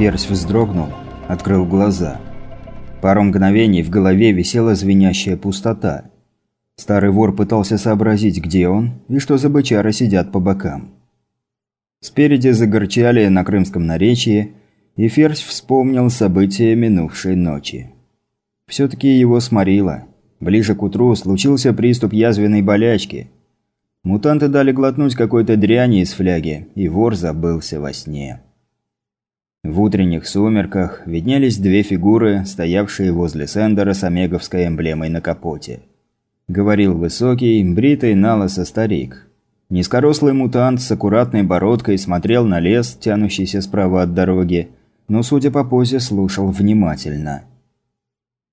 Ферзь вздрогнул, открыл глаза. Пару мгновений в голове висела звенящая пустота. Старый вор пытался сообразить, где он и что за бычары сидят по бокам. Спереди загорчали на крымском наречии, и Ферзь вспомнил события минувшей ночи. Все-таки его сморило. Ближе к утру случился приступ язвенной болячки. Мутанты дали глотнуть какой-то дряни из фляги, и вор забылся во сне. В утренних сумерках виднелись две фигуры, стоявшие возле Сендера с омеговской эмблемой на капоте. Говорил высокий, бритый налысо старик. Низкорослый мутант с аккуратной бородкой смотрел на лес, тянущийся справа от дороги, но, судя по позе, слушал внимательно.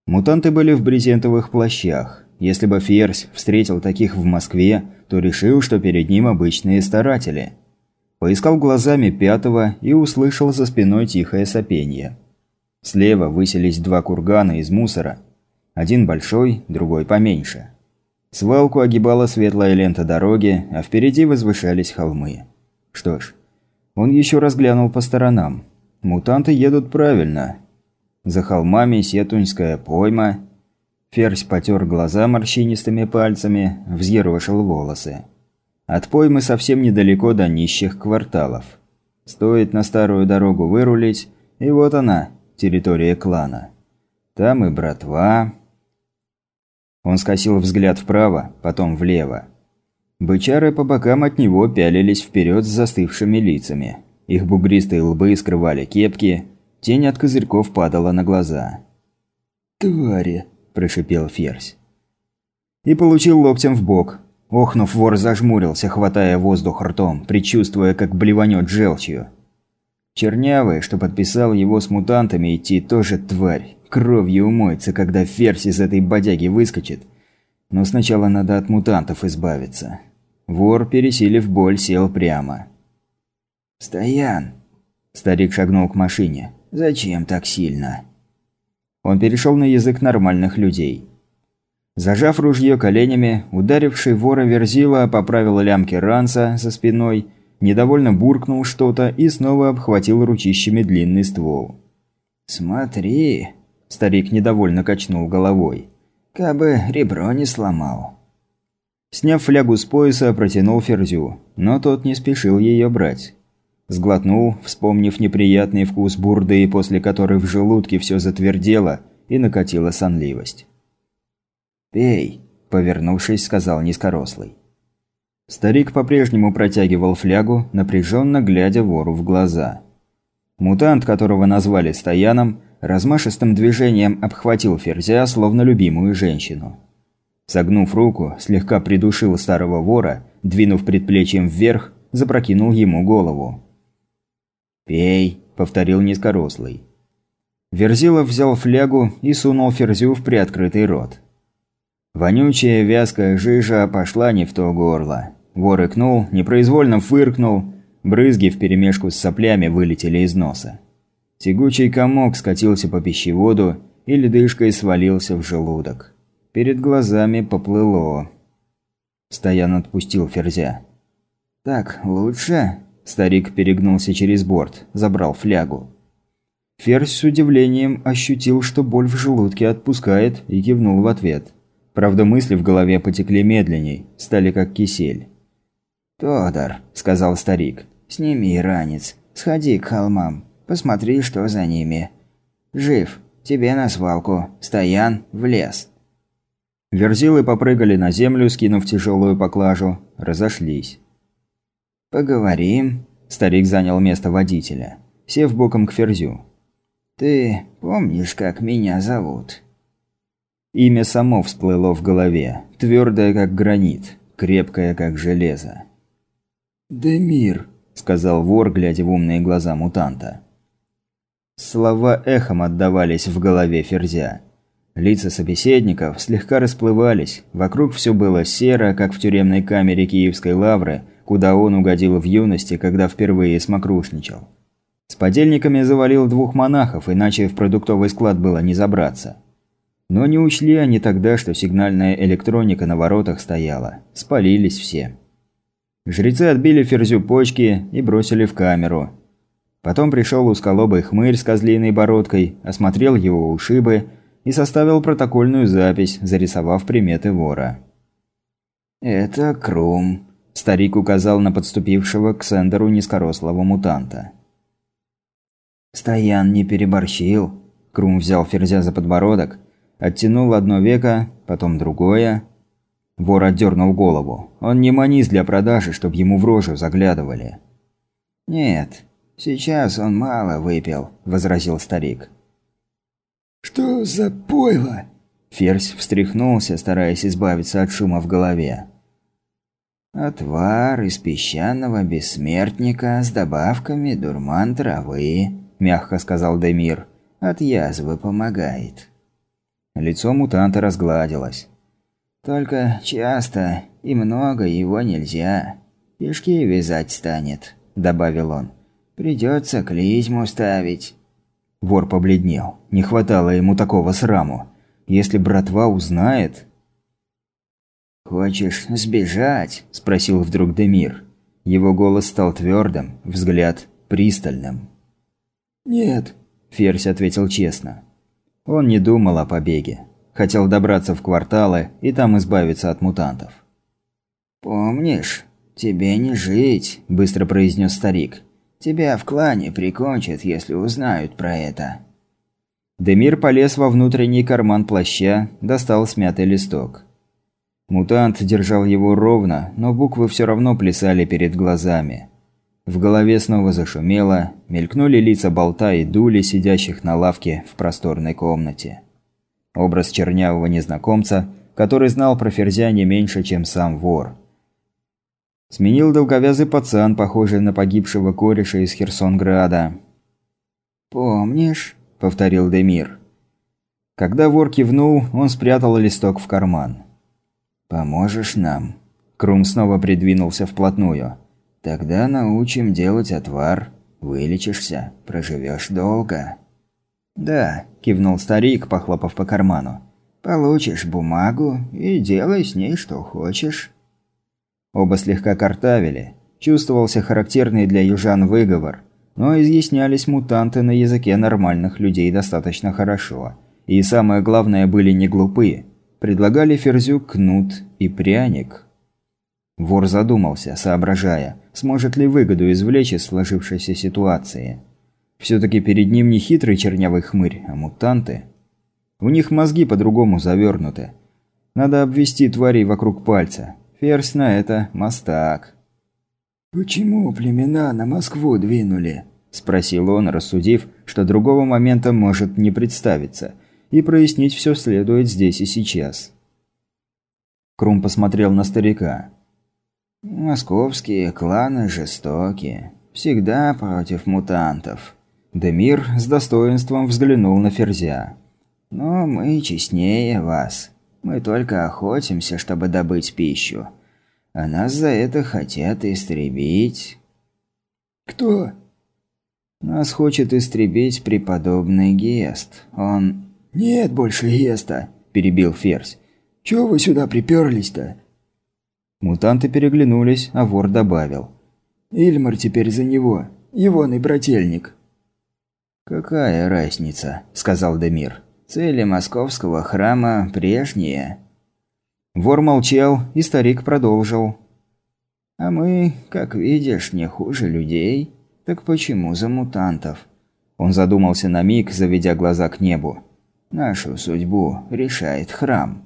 Мутанты были в брезентовых плащах. Если бы Ферзь встретил таких в Москве, то решил, что перед ним обычные старатели – Поискал глазами пятого и услышал за спиной тихое сопение. Слева высились два кургана из мусора. Один большой, другой поменьше. Свалку огибала светлая лента дороги, а впереди возвышались холмы. Что ж, он еще раз глянул по сторонам. Мутанты едут правильно. За холмами Сетуньская пойма. Ферзь потер глаза морщинистыми пальцами, взъерошил волосы. От поймы совсем недалеко до нищих кварталов. Стоит на старую дорогу вырулить, и вот она, территория клана. Там и братва. Он скосил взгляд вправо, потом влево. Бычары по бокам от него пялились вперед с застывшими лицами. Их бугристые лбы скрывали кепки, тень от козырьков падала на глаза. «Твари!» – прошипел Ферзь. И получил локтем в бок, Охнув, вор зажмурился, хватая воздух ртом, предчувствуя, как блеванет желчью. Чернявый, что подписал его с мутантами идти, тоже тварь. Кровью умоется, когда ферзь из этой бодяги выскочит. Но сначала надо от мутантов избавиться. Вор, пересилив боль, сел прямо. «Стоян!» Старик шагнул к машине. «Зачем так сильно?» Он перешел на язык нормальных людей. Зажав ружье коленями, ударивший вора Верзила поправил лямки ранца за спиной, недовольно буркнул что-то и снова обхватил ручищами длинный ствол. «Смотри!» – старик недовольно качнул головой. «Кабы ребро не сломал». Сняв флягу с пояса, протянул Ферзю, но тот не спешил ее брать. Сглотнул, вспомнив неприятный вкус бурды, после которой в желудке все затвердело и накатила сонливость. «Пей», – повернувшись, сказал низкорослый. Старик по-прежнему протягивал флягу, напряженно глядя вору в глаза. Мутант, которого назвали Стояном, размашистым движением обхватил Ферзя, словно любимую женщину. Согнув руку, слегка придушил старого вора, двинув предплечьем вверх, запрокинул ему голову. «Пей», – повторил низкорослый. Верзилов взял флягу и сунул Ферзю в приоткрытый рот. Вонючая вязкая жижа пошла не в то горло. Вор икнул, непроизвольно фыркнул, брызги вперемешку с соплями вылетели из носа. Тягучий комок скатился по пищеводу и ледышкой свалился в желудок. Перед глазами поплыло. Стоян отпустил ферзя. «Так, лучше?» Старик перегнулся через борт, забрал флягу. Ферзь с удивлением ощутил, что боль в желудке отпускает, и кивнул в ответ. Правда, мысли в голове потекли медленней, стали как кисель. «Тодор», – сказал старик, – «сними ранец, сходи к холмам, посмотри, что за ними. Жив, тебе на свалку, стоян, в лес». Верзилы попрыгали на землю, скинув тяжелую поклажу, разошлись. «Поговорим», – старик занял место водителя, сев боком к Ферзю. «Ты помнишь, как меня зовут?» Имя само всплыло в голове, твердое как гранит, крепкое как железо. «Демир», – сказал вор, глядя в умные глаза мутанта. Слова эхом отдавались в голове Ферзя. Лица собеседников слегка расплывались, вокруг все было серо, как в тюремной камере Киевской лавры, куда он угодил в юности, когда впервые смокрушничал. С подельниками завалил двух монахов, иначе в продуктовый склад было не забраться. Но не учли они тогда, что сигнальная электроника на воротах стояла. Спалились все. Жрецы отбили ферзю почки и бросили в камеру. Потом пришел узколобый хмырь с козлиной бородкой, осмотрел его ушибы и составил протокольную запись, зарисовав приметы вора. «Это Крум», – старик указал на подступившего к Сендеру низкорослого мутанта. «Стоян не переборщил», – Крум взял Ферзя за подбородок, оттянул одно веко, потом другое. Вор отдернул голову. Он не манис для продажи, чтоб ему в рожу заглядывали. «Нет, сейчас он мало выпил», – возразил старик. «Что за пойло?» Ферзь встряхнулся, стараясь избавиться от шума в голове. «Отвар из песчаного бессмертника с добавками дурман травы», – мягко сказал Демир. «От язвы помогает». Лицо мутанта разгладилось. «Только часто и много его нельзя. Пешки вязать станет», – добавил он. «Придется клизму ставить». Вор побледнел. Не хватало ему такого сраму. Если братва узнает... «Хочешь сбежать?» – спросил вдруг Демир. Его голос стал твердым, взгляд пристальным. «Нет», – Ферзь ответил честно. Он не думал о побеге. Хотел добраться в кварталы и там избавиться от мутантов. «Помнишь, тебе не жить», – быстро произнес старик. Тебя в клане прикончат, если узнают про это». Демир полез во внутренний карман плаща, достал смятый листок. Мутант держал его ровно, но буквы все равно плясали перед глазами. В голове снова зашумело, мелькнули лица болта и дули, сидящих на лавке в просторной комнате. Образ чернявого незнакомца, который знал про Ферзя не меньше, чем сам вор – Сменил долговязый пацан, похожий на погибшего кореша из Херсонграда. «Помнишь?» – повторил Демир. Когда вор кивнул, он спрятал листок в карман. «Поможешь нам?» Крум снова придвинулся вплотную. «Тогда научим делать отвар. Вылечишься, проживешь долго». «Да», – кивнул старик, похлопав по карману. «Получишь бумагу и делай с ней что хочешь». Оба слегка картавили. Чувствовался характерный для южан выговор. Но изъяснялись мутанты на языке нормальных людей достаточно хорошо. И самое главное, были не глупые. Предлагали Ферзю кнут и пряник. Вор задумался, соображая, сможет ли выгоду извлечь из сложившейся ситуации. Все-таки перед ним не хитрый чернявый хмырь, а мутанты. У них мозги по-другому завернуты. Надо обвести тварей вокруг пальца, Ферзь на это мастак. «Почему племена на Москву двинули?» – спросил он, рассудив, что другого момента может не представиться, и прояснить все следует здесь и сейчас. Крум посмотрел на старика. «Московские кланы жестокие. Всегда против мутантов». Демир с достоинством взглянул на Ферзя. «Но мы честнее вас. Мы только охотимся, чтобы добыть пищу. А нас за это хотят истребить. Кто? Нас хочет истребить преподобный Гест. Он... Нет больше Геста, перебил Ферзь. Чего вы сюда приперлись-то? Мутанты переглянулись, а вор добавил. Ильмар теперь за него. Егоный брательник. «Какая разница?» – сказал Демир. Цели московского храма прежние. Вор молчал, и старик продолжил. А мы, как видишь, не хуже людей. Так почему за мутантов? Он задумался на миг, заведя глаза к небу. Нашу судьбу решает храм.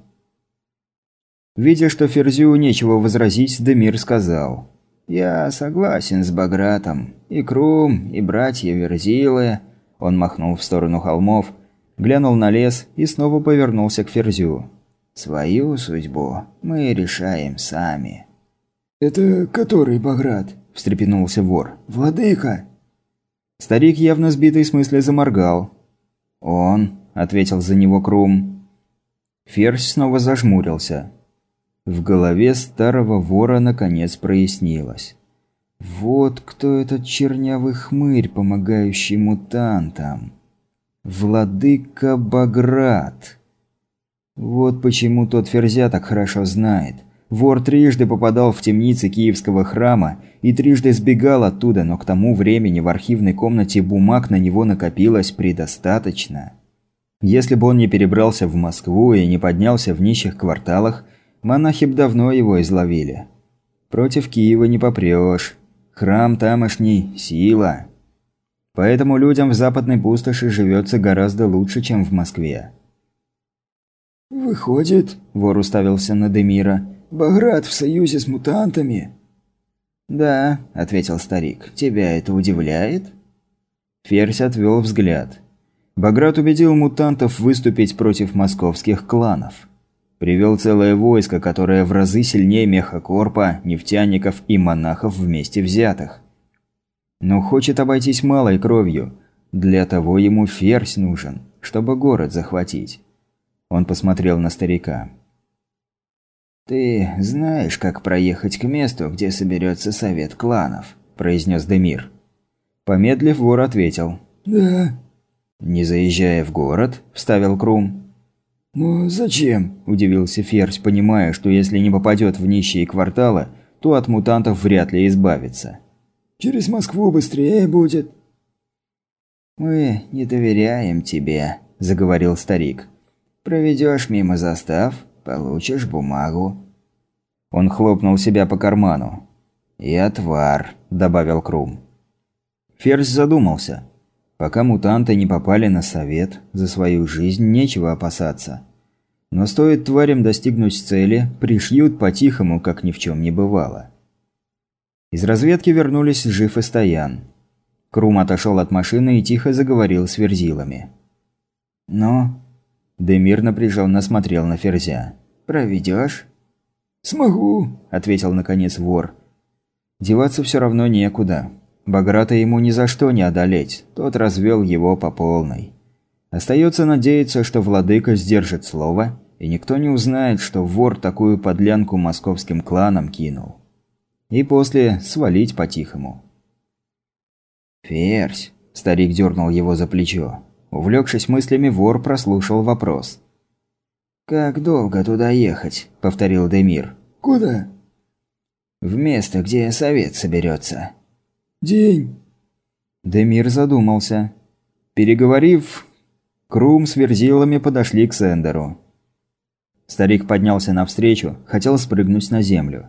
Видя, что Ферзю нечего возразить, Демир сказал. «Я согласен с Багратом. И Крум, и братья Верзилы...» Он махнул в сторону холмов, глянул на лес и снова повернулся к Ферзю. «Свою судьбу мы решаем сами». «Это который Баграт?» – встрепенулся вор. «Владыка!» Старик, явно сбитый с мысли, заморгал. «Он», – ответил за него Крум. Ферзь снова зажмурился. В голове старого вора наконец прояснилось. Вот кто этот чернявый хмырь, помогающий мутантам. Владыка Баграт. Вот почему тот Ферзя так хорошо знает. Вор трижды попадал в темницы Киевского храма и трижды сбегал оттуда, но к тому времени в архивной комнате бумаг на него накопилось предостаточно. Если бы он не перебрался в Москву и не поднялся в нищих кварталах, монахи б давно его изловили. Против Киева не попрешь. Храм тамошний – сила. Поэтому людям в западной пустоши живется гораздо лучше, чем в Москве. «Выходит», – вор уставился на Демира, – «Баграт в союзе с мутантами?» «Да», – ответил старик, – «тебя это удивляет?» Ферзь отвел взгляд. Баграт убедил мутантов выступить против московских кланов. Привел целое войско, которое в разы сильнее мехокорпа, нефтяников и монахов вместе взятых. Но хочет обойтись малой кровью. Для того ему ферзь нужен, чтобы город захватить. Он посмотрел на старика. «Ты знаешь, как проехать к месту, где соберется совет кланов?» – произнес Демир. Помедлив, вор ответил. «Да». «Не заезжая в город?» – вставил Крум. «Ну, зачем?» – удивился Ферзь, понимая, что если не попадет в нищие кварталы, то от мутантов вряд ли избавится. «Через Москву быстрее будет». «Мы не доверяем тебе», – заговорил старик. Проведешь мимо застав, получишь бумагу». Он хлопнул себя по карману. «И отвар», – добавил Крум. Ферзь задумался. Пока мутанты не попали на совет, за свою жизнь нечего опасаться. Но стоит тварям достигнуть цели, пришьют по-тихому, как ни в чем не бывало. Из разведки вернулись жив и стоян. Крум отошел от машины и тихо заговорил с верзилами. «Ну, Демир напряженно смотрел на Ферзя. «Проведешь?» «Смогу», – ответил наконец вор. Деваться все равно некуда. Баграта ему ни за что не одолеть, тот развел его по полной. Остается надеяться, что владыка сдержит слово, и никто не узнает, что вор такую подлянку московским кланам кинул. И после свалить по-тихому. «Ферзь!» – старик дернул его за плечо. Увлекшись мыслями, вор прослушал вопрос. «Как долго туда ехать?» – повторил Демир. «Куда?» «В место, где совет соберется». «День». Демир задумался. Переговорив, Крум с верзилами подошли к Сендеру. Старик поднялся навстречу, хотел спрыгнуть на землю.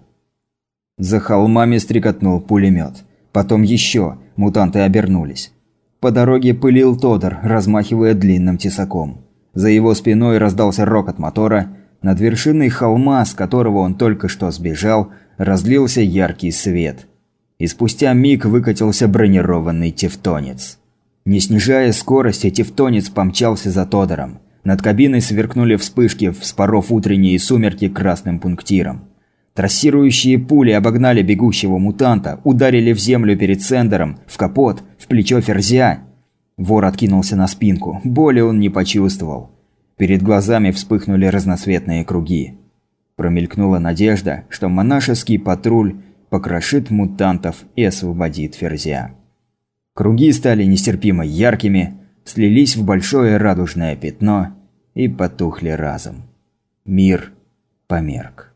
За холмами стрекотнул пулемет. Потом еще. Мутанты обернулись. По дороге пылил Тодор, размахивая длинным тесаком. За его спиной раздался рокот мотора. Над вершиной холма, с которого он только что сбежал, разлился яркий свет. И спустя миг выкатился бронированный тевтонец. Не снижая скорости, тевтонец помчался за Тодором. Над кабиной сверкнули вспышки, вспоров утренние сумерки красным пунктиром. Трассирующие пули обогнали бегущего мутанта, ударили в землю перед Сендером, в капот, в плечо Ферзя. Вор откинулся на спинку, боли он не почувствовал. Перед глазами вспыхнули разноцветные круги. Промелькнула надежда, что монашеский патруль покрошит мутантов и освободит Ферзя. Круги стали нестерпимо яркими, слились в большое радужное пятно и потухли разом. Мир померк.